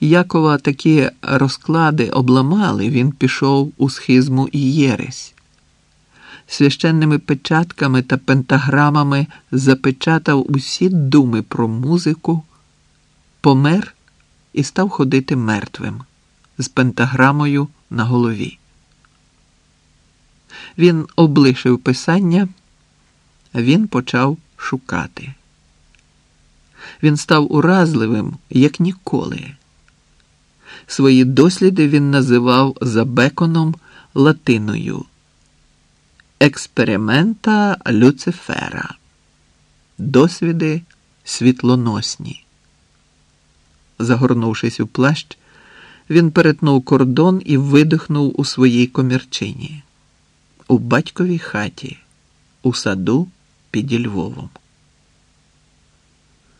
Якова такі розклади обламали, він пішов у схизму і єресь. Священними печатками та пентаграмами запечатав усі думи про музику, помер і став ходити мертвим з пентаграмою на голові. Він облишив писання, він почав шукати. Він став уразливим, як ніколи. Свої досліди він називав за Беконом латиною Експеримента Люцифера. Досвіди світлоносні. Загорнувшись у плащ, він перетнув кордон і видихнув у своїй комірчині у батьковій хаті, у саду під Львовом.